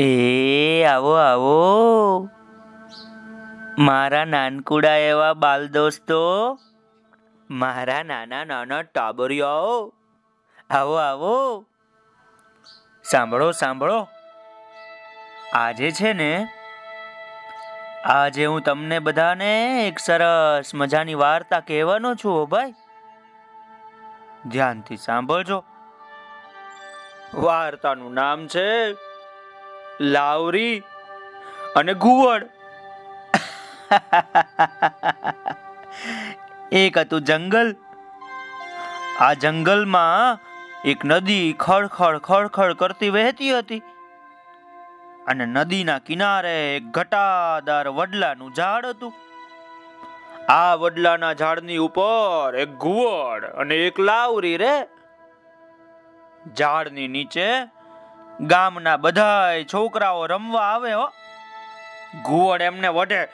એ, આવો આવો. મારા નાનકુડા એવા બાલ દોસ્તો મારા નાના નાના ટાબરિયાઓ. આવો આવો. સાંભળો સાંભળો. આજે છે ને, આજે હું તમને બધાને એક સરસ મજાની વાર્તા કહેવાનો છું ભાઈ. ધ્યાનથી સાંભળજો. વાર્તાનું નામ છે લાવરી અને ઘુવડ. એક હતું જંગલ. આ જંગલમાં એક નદી ખળખળ ખળખળ કરતી વહેતી હતી. અને નદીના કિનારે એક ઘટાદાર વડલાનું ઝાડ હતું. આ વડલાના ઝાડની ઉપર એક ઘુવડ અને એક લાવરી રે. ઝાડની નીચે ગામના બધાય છોકરાઓ રમવા આવે હો. ઘુવડ એમને વઢે.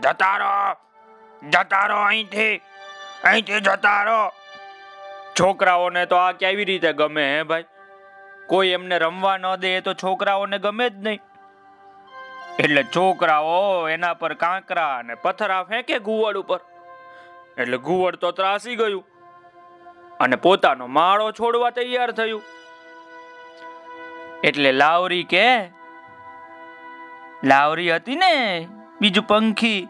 જતા રહો જતા રહો અહીંથી અહીંથી જતા રહો છોકરાઓને તો આ કેવી રીતે ગમે હે ભાઈ? કોઈ એમને રમવા ન દે તો છોકરાઓને ગમે જ નહીં. એટલે છોકરાઓ એના પર કાંકરા અને પથ્થરા ફેંકે ઘુવડ ઉપર. એટલે ઘુવડ તો ત્રાસી ગયું. અને પોતાનો માળો છોડવા તૈયાર થયું. એટલે લાવરી કે, લાવરી હતી ને બીજું પંખી?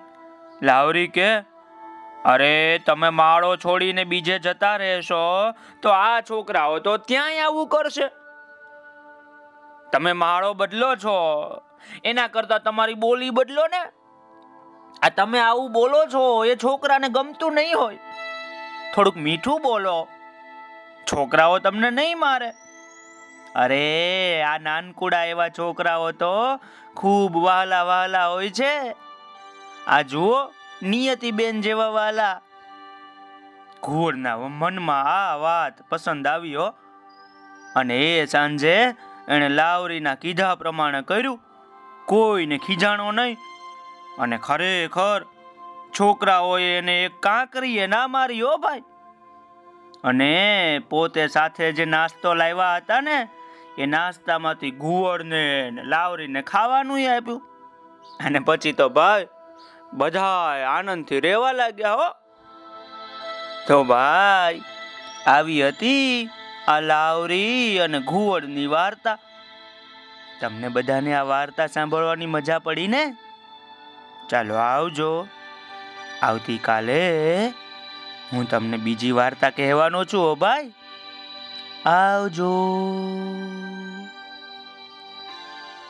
લાવરી કે, અરે, તમે માળો છોડીને બીજે જતા રહેશો, તો આ છોકરાઓ તો ત્યાંય આવું કરશે. તમે માળો બદલો છો, એના કરતા તમારી બોલી બદલો ને. આ તમે આવું બોલો છો, એ છોકરાને ગમતું નહીં હોય. થોડુંક મીઠું બોલો. છોકરાઓ તમને નહીં મારે? અરે, આ નાનકુડા એવા છોકરાઓ તો ખૂબ વહાલા વહાલા હોય છે. આ જુઓ નિયતિબેન જેવા વાલા ઘોડના મનમાં આ વાત પસંદ આવી હો. અને એ સાંજે એણે લાવરીના કીધા પ્રમાણે કર્યું. કોઈને ખીજાણો નહીં. અને ખરેખર છોકરાઓએ એને એક કાંકરીએ ના મારી હો ભાઈ. અને પોતે સાથે જે નાસ્તો લાવ્યા હતા ને, એ નાસ્તામાંથી ઘુવડને ને લાવરીને ખાવાનું આપ્યું. અને પછી તો ભાઈ બધા આનંદથી રહેવા લાગ્યા હો. તો ભાઈ, આવી હતી આ લાવરી અને ઘુવડની વાર્તા. તમને બધાને આ વાર્તા સાંભળવાની મજા પડી ને? ચાલો આવજો. આવતીકાલે હું તમને બીજી વાર્તા કહેવાનો છું હો ભાઈ. આવજો.